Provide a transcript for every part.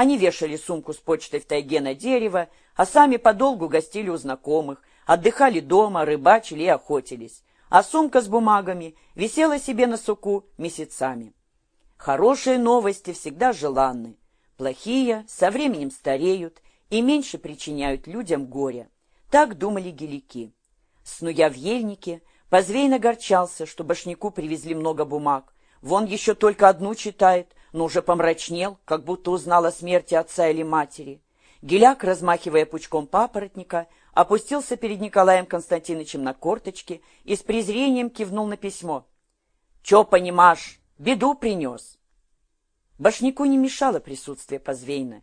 Они вешали сумку с почтой в тайге на дерево, а сами подолгу гостили у знакомых, отдыхали дома, рыбачили и охотились. А сумка с бумагами висела себе на суку месяцами. Хорошие новости всегда желанны. Плохие со временем стареют и меньше причиняют людям горя. Так думали гелики. Снуя в ельнике, Позвейн огорчался, что башняку привезли много бумаг. Вон еще только одну читает, но уже помрачнел, как будто узнал о смерти отца или матери. Геляк, размахивая пучком папоротника, опустился перед Николаем Константиновичем на корточки и с презрением кивнул на письмо. «Че понимаешь, беду принес». Башняку не мешало присутствие Позвейна.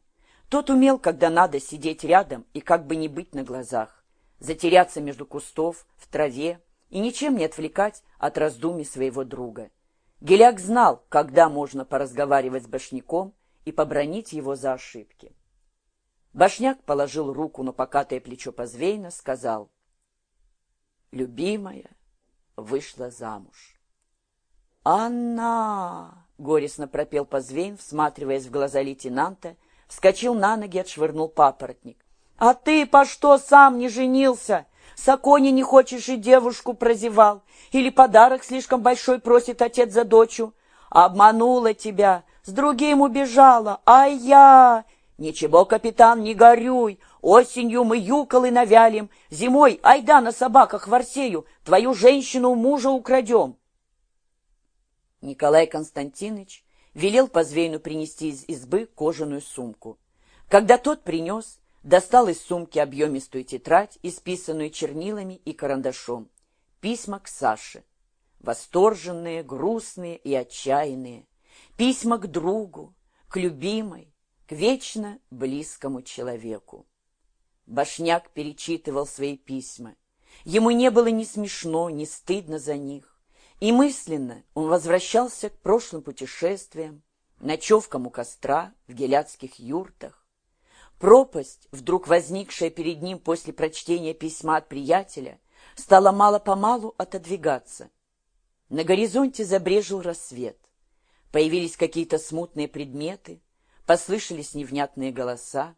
Тот умел, когда надо, сидеть рядом и как бы не быть на глазах, затеряться между кустов, в траве и ничем не отвлекать от раздумий своего друга. Геляк знал, когда можно поразговаривать с Башняком и побронить его за ошибки. Башняк положил руку на покатое плечо Позвейна, сказал, «Любимая вышла замуж». «Анна!» — горестно пропел Позвейн, всматриваясь в глаза лейтенанта, вскочил на ноги, отшвырнул папоротник. «А ты по что сам не женился? Сакони не хочешь и девушку прозевал? Или подарок слишком большой просит отец за дочу? Обманула тебя, с другим убежала, а я... Ничего, капитан, не горюй, осенью мы юколы навялим, зимой айда на собаках в Арсею, твою женщину мужа украдем. Николай Константинович велел Позвейну принести из избы кожаную сумку. Когда тот принес, достал из сумки объемистую тетрадь, исписанную чернилами и карандашом. Письма к Саше. Восторженные, грустные и отчаянные. Письма к другу, к любимой, к вечно близкому человеку. Башняк перечитывал свои письма. Ему не было ни смешно, ни стыдно за них. И мысленно он возвращался к прошлым путешествиям, ночевкам у костра в геляцких юртах, Пропасть, вдруг возникшая перед ним после прочтения письма от приятеля, стала мало-помалу отодвигаться. На горизонте забрежил рассвет. Появились какие-то смутные предметы, послышались невнятные голоса.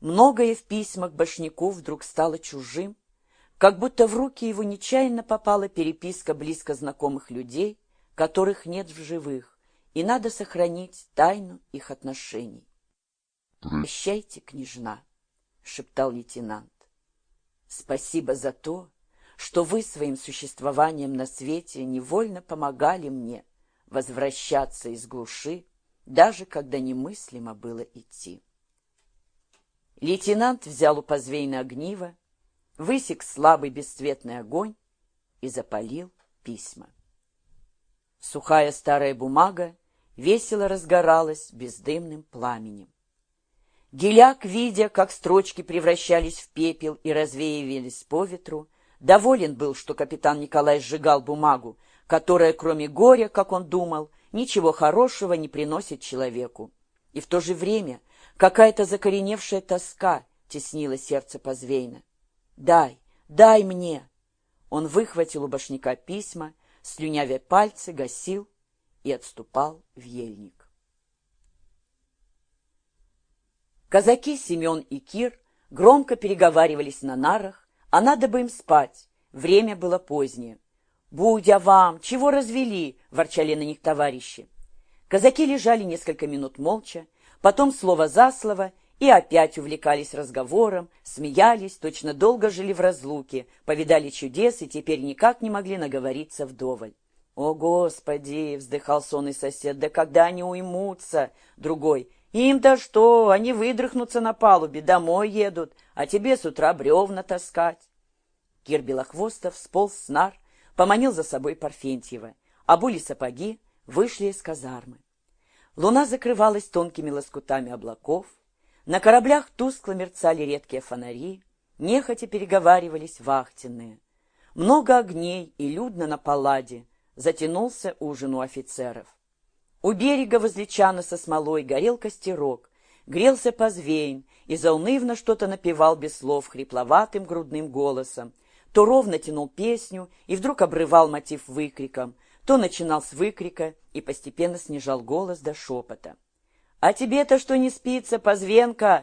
Многое в письмах Башняку вдруг стало чужим, как будто в руки его нечаянно попала переписка близко знакомых людей, которых нет в живых, и надо сохранить тайну их отношений. «Прощайте, княжна», — шептал лейтенант. «Спасибо за то, что вы своим существованием на свете невольно помогали мне возвращаться из глуши, даже когда немыслимо было идти». Лейтенант взял у позвейна огниво, высек слабый бесцветный огонь и запалил письма. Сухая старая бумага весело разгоралась бездымным пламенем. Геляк, видя, как строчки превращались в пепел и развеивались по ветру, доволен был, что капитан Николай сжигал бумагу, которая, кроме горя, как он думал, ничего хорошего не приносит человеку. И в то же время какая-то закореневшая тоска теснила сердце Позвейна. «Дай, дай мне!» Он выхватил у башняка письма, слюнявя пальцы, гасил и отступал в ельник. Казаки Семен и Кир громко переговаривались на нарах, а надо бы им спать. Время было позднее. «Будя вам! Чего развели?» – ворчали на них товарищи. Казаки лежали несколько минут молча, потом слово за слово и опять увлекались разговором, смеялись, точно долго жили в разлуке, повидали чудес и теперь никак не могли наговориться вдоволь. «О, Господи!» — вздыхал сонный сосед. «Да когда они уймутся?» Другой. Им-то что, они выдрыхнутся на палубе, домой едут, а тебе с утра бревна таскать. Кир Белохвостов сполз с нар, поманил за собой Парфентьева. Обули сапоги, вышли из казармы. Луна закрывалась тонкими лоскутами облаков, на кораблях тускло мерцали редкие фонари, нехотя переговаривались вахтенные. Много огней и людно на палладе, затянулся ужин у офицеров. У берега возле чана со смолой горел костерок, грелся позвейн и заунывно что-то напевал без слов хрипловатым грудным голосом. То ровно тянул песню и вдруг обрывал мотив выкриком, то начинал с выкрика и постепенно снижал голос до шепота. «А тебе-то что не спится, Позвенка?»